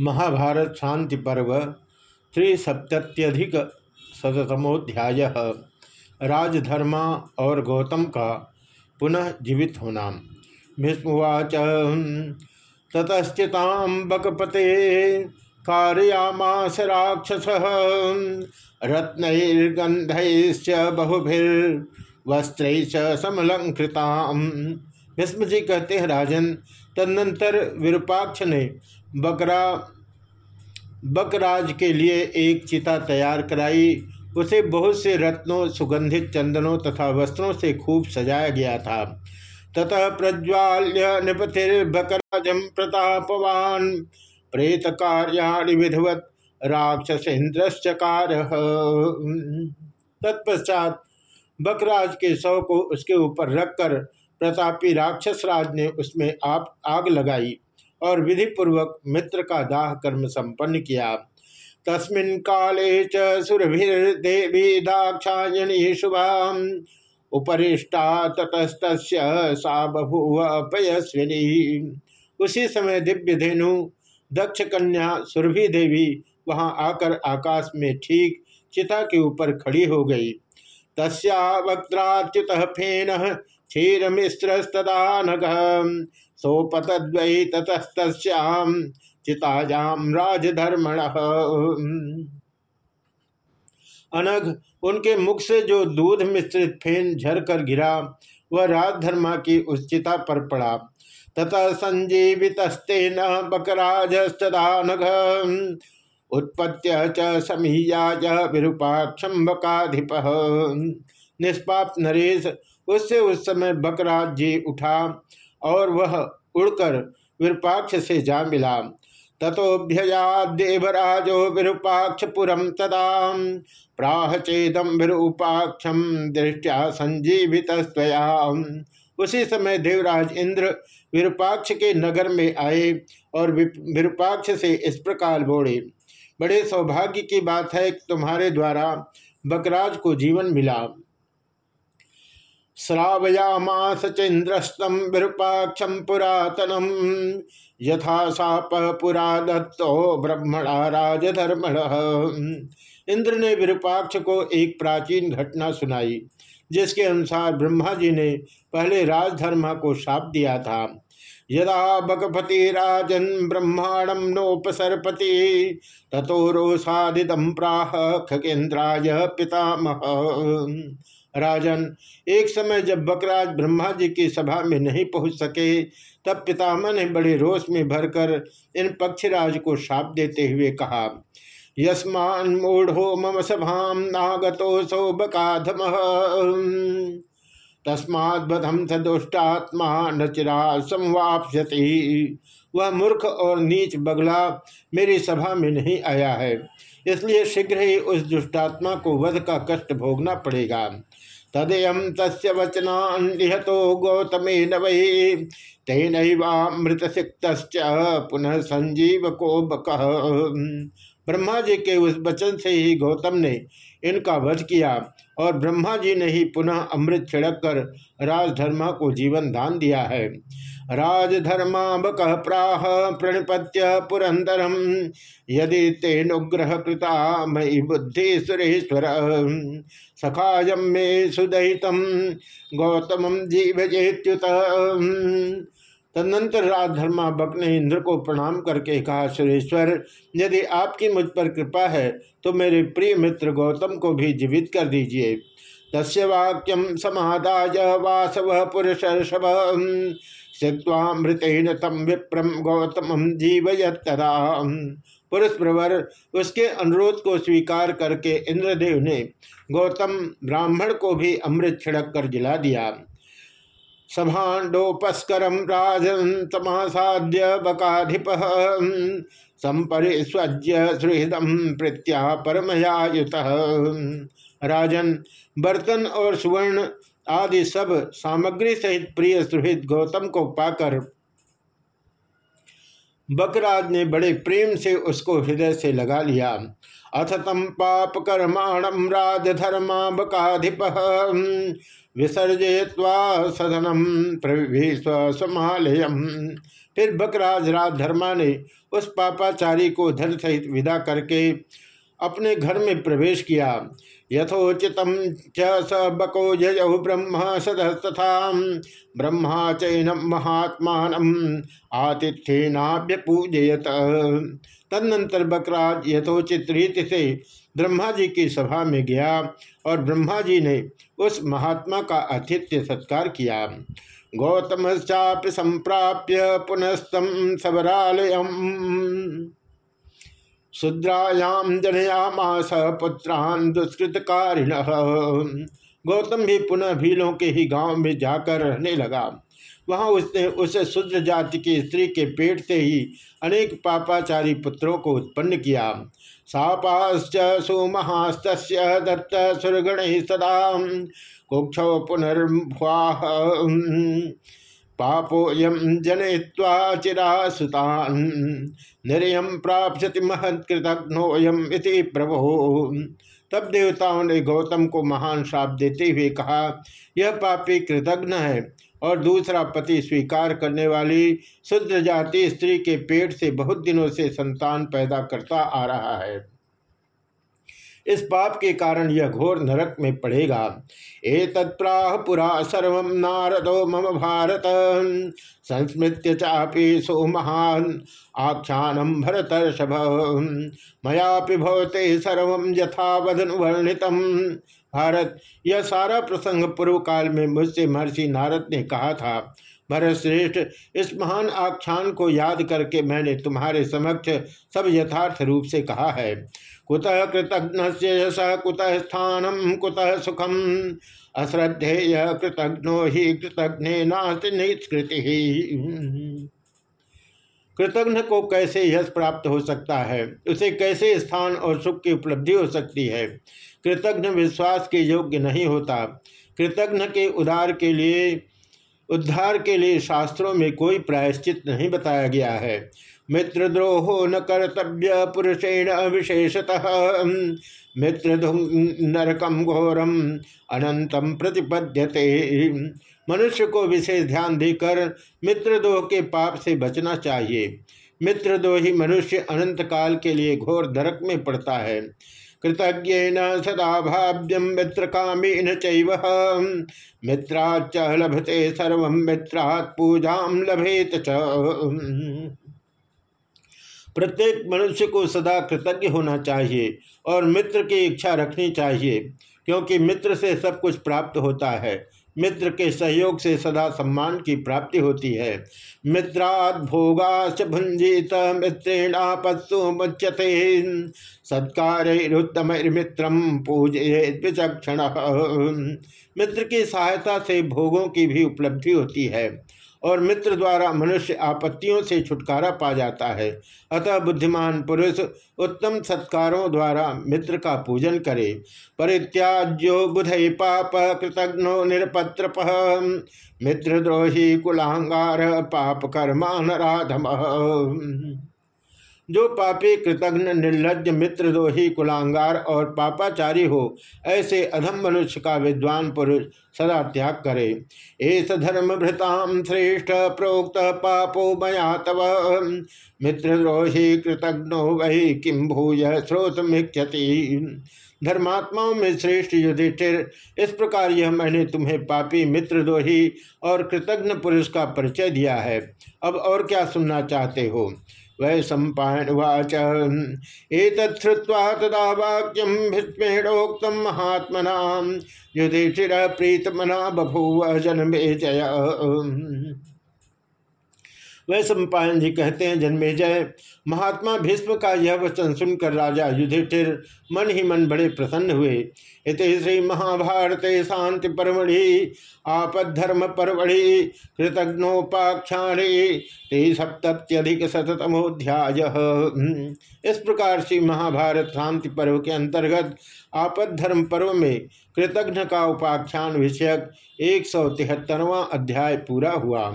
महाभारत शांति पर्व त्रिसप्तत्यधिक शतमोध्याय राजधर्मा और गौतम का पुनः जीवित होना। भीष्मवाच, ततश्चितां बकपते कारयामास राक्षस रत्नैर्गंधैश्च बहुभिर्वस्त्रैश्च समलंकृताम भीष्म जी कहते हैं, राजन, तदनंतर विरूपाक्ष ने बकरा, बकराज के लिए एक चिता तैयार कराई। उसे बहुत से रत्नों, सुगंधित चंदनों तथा वस्त्रों से खूब सजाया गया था। ततः प्रज्वाल्य निपतिर्बकराजम प्रतापवान। प्रेत कार्याणि विधवत राक्षसेन्द्रश्चकार। तत्पश्चात बकराज के शव को उसके ऊपर रखकर प्रतापी राक्षस राज ने उसमें आप, आग लगाई। और विधि पूर्वक मित्र का दाह कर्म संपन्न किया। तस्मिन् काले च सुरभिर्देवी दाक्षायणी शुभा उपरिष्टा ततस्त सा बभूव पयस्विनी उसी समय दिव्य धेनु, दक्ष कन्या, सुरभि देवी वहाँ आकर आकाश में ठीक चिता के ऊपर खड़ी हो गई। तस्या वक्त्राच्युत फेन क्षीर मिश्रस्तदा नग। सोपतद्वै ततस्तस्याम चिताजाम राजधर्मण। अनघ, उनके मुख से जो दूध मिश्रित फेन झरकर गिरा, वह राजधर्मा की उस चिता पर पड़ा। तथा संजीवितस्तेन बकराजस्तदानघ उत्पत्य च समीयाज विरूपाक्षम बकाधिप निष्पाप नरेश, उससे उस समय बकराज जी उठा और वह उड़कर विरूपाक्ष से जा मिला। तथोभ्यया देवराजो विरूपाक्षपुरम तदा प्राह चेदम विरूपाक्षम दृष्टिया संजीवित उसी समय देवराज इंद्र विरूपाक्ष के नगर में आए और विरूपाक्ष से इस प्रकार बोले, बड़े सौभाग्य की बात है कि तुम्हारे द्वारा बकराज को जीवन मिला। श्रावयामास चंद्रस्तम विरूपाक्षम पुरातनम। यथा साप पुरा दत्तो ब्रह्मणा राजधर्मण। इंद्र ने विरूपाक्ष को एक प्राचीन घटना सुनाई, जिसके अनुसार ब्रह्मा जी ने पहले राजधर्मा को शाप दिया था। यदा बकपति राजन ब्रह्मांडम नोपसरपति तथो रोषादिदम प्राह खगेन्द्राय पितामह। राजन। एक समय जब बकराज ब्रह्मा जी की सभा में नहीं पहुँच सके, तब पितामह ने बड़े रोष में भरकर इन पक्षराज को शाप देते हुए कहा, यस्मान मूढ़ो मम सभाम नागतो सो बकाधम तस्मात्म स दुष्टात्मा नचिरा संवापति वह मूर्ख और नीच बगला मेरी सभा में नहीं आया है। इसलिए शीघ्र ही उस दुष्टात्मा को वध का कष्ट भोगना पड़ेगा। तदयम तस्य वचनान्हतो गौतमे न वही तेनवामृत सिक्त पुनः संजीव को बक। ब्रह्मा जी के उस वचन से ही गौतम ने इनका वध किया और ब्रह्मा जी ने ही पुनः अमृत छिड़क कर राजधर्मा को जीवन दान दिया है। राजधर्मा बक प्राह प्रणिपत्य पुरंदरम यदि तेनुग्रह कृता मई बुद्धि सुरेश्वर। सखाजम मे सुदहितम गौतम जीवजेत्युत। तदनंतर राजधर्मा बक ने इंद्र को प्रणाम करके कहा, सुरेश्वर, यदि आपकी मुझ पर कृपा है तो मेरे प्रिय मित्र गौतम को भी जीवित कर दीजिए। तस्य वाक्यम समादाय वासव पुरुष सिक्वामृतेन तम विप्रम गौतम जीवयत तदा। पुरुष प्रवर, उसके अनुरोध को स्वीकार करके इंद्रदेव ने गौतम ब्राह्मण को भी अमृत छिड़क कर जिला दिया। सभाण्डोपस्करम राजन तमासाद्य बकाधिप। संपरिस्वज्य सुहृदम प्रत्या परमयायुत। राजन, बर्तन और सुवर्ण आदि सब सामग्री सहित प्रिय सुहृद गौतम को पाकर बकराज ने बड़े प्रेम से उसको हृदय से लगा लिया। अथ तम पाप कर्माणम राजधर्मा बकाधिप। विसर्जय्वा सदनम समालयम। फिर बकराज राज धर्मा ने उस पापाचारी को धन सहित विदा करके अपने घर में प्रवेश किया। यथोचित स बको जयु ब्रह्म सदस्तथा। ब्रह्मा चैनम महात्मा आतिथ्यनाभ्य पूजयत तदनंतर बकराज यथोचित रीति से ब्रह्मा जी की सभा में गया और ब्रह्मा जी ने उस महात्मा का आतिथ्य सत्कार किया। गौतम चाप संप्राप्य पुनस्तम सबरालयम शुद्रायाम जनयामास पुत्रान दुष्कृतकारिण। गौतम भी पुनः भीलों के ही गाँव में जाकर रहने लगा। वहाँ उसने उस शुद्र जाति की स्त्री के पेट से ही अनेक पापाचारी पुत्रों को उत्पन्न किया। सापाश्च सुमहास्त दत्त सुरगण सदा कुक्ष पुनर्वाह पापोयम जनय्वा चिरासुतान। निर्यम प्राप्यति महत्कृतघ्नोयम इति प्रभो। तब देवताओं ने गौतम को महान श्राप देते हुए कहा, यह पापी कृतघ्न है और दूसरा पति स्वीकार करने वाली शुद्ध जाति स्त्री के पेट से बहुत दिनों से संतान पैदा करता आ रहा है। इस पाप के कारण यह घोर नरक में पड़ेगा। ए तत्प्राह पुरा सर्व नारदो मम भारत। संस्मृत्य चापी सो महान आख्यानम भरतर्षभ। मयापि भवते सर्व यथावधन वर्णित भारत, यह सारा प्रसंग पूर्व काल में मुझसे महर्षि नारद ने कहा था। भरत श्रेष्ठ इस महान आख्यान को याद करके मैंने तुम्हारे समक्ष सब यथार्थ रूप से कहा है। कुतः कृतघ्न से यश, कुतः स्थानम कुतः सुखम? अश्रद्धेय कृतघ्नो ही कृतघ्ने नास्ति कृतघ्न को कैसे यश प्राप्त हो सकता है? उसे कैसे स्थान और सुख की उपलब्धि हो सकती है? कृतघ्न विश्वास के योग्य नहीं होता। कृतघ्न के उदार के लिए, उद्धार के लिए शास्त्रों में कोई प्रायश्चित नहीं बताया गया है। मित्रद्रोहो न कर्तव्य पुरुषेण विशेषतः। मित्र नरकम घोरम अनंतम प्रतिपद्यते। मनुष्य को विशेष ध्यान देकर मित्रद्रोह के पाप से बचना चाहिए। मित्रदोही मनुष्य अनंत काल के लिए घोर नरक में पड़ता है। कृतज्ञ सदा भाव्यम मित्र कामेन चैव। मित्राच लभते सर्व मित्रात् पूजा लभेत च। प्रत्येक मनुष्य को सदा कृतज्ञ होना चाहिए और मित्र की इच्छा रखनी चाहिए, क्योंकि मित्र से सब कुछ प्राप्त होता है। मित्र के सहयोग से सदा सम्मान की प्राप्ति होती है। मित्रात भोगाश भुंजित मित्रेणापत्सु मुच्यते। सत्कार मित्रम पूजे विचक्षण। मित्र की सहायता से भोगों की भी उपलब्धि होती है। और मित्र द्वारा मनुष्य आपत्तियों से छुटकारा पा जाता है। अतः बुद्धिमान पुरुष उत्तम सत्कारों द्वारा मित्र का पूजन करे। परित्याज्यो बुध पाप कृतघ्नो निरपत्र मित्रद्रोही कुलांगार पाप कर्मान राधम जो पापी कृतघ्न निर्लज मित्रदोही कुलांगार और पापाचारी हो, ऐसे अधम मनुष्य का विद्वान पुरुष सदा त्याग करे। एस धर्म भृताम श्रेष्ठ प्रोक्त पापो मया तव मित्रद्रोही कृतघ्नो वही किम भूय स्रोत मिक्षति धर्मात्माओं में श्रेष्ठ युधिष्ठिर, इस प्रकार यह मैंने तुम्हें पापी, मित्रद्रोही और कृतघ्न पुरुष का परिचय दिया है। अब और क्या सुनना चाहते हो? वै सम्पायन उवाच एतत्वा तदा वाक्यम भीष्मेणोक्त महात्मना। युधिष्ठिर प्रीतमना बभूव जन्मे जय। वह सम्पायन जी कहते हैं, जन्मे जय। महात्मा भीष्म का यह वचन सुनकर राजा युधिष्ठिर मन ही मन बड़े प्रसन्न हुए। इत श्री महाभारत शांति परमढ़ि, आपद्धर्म परमढ़ि कृतघ्नोपाख्याणे सप्तत्यधिक शतमोध्याय इस प्रकार से महाभारत शांति पर्व के अंतर्गत आपद्धर्म पर्व में कृतघ्न का उपाख्यान विषयक एक सौ अध्याय पूरा हुआ।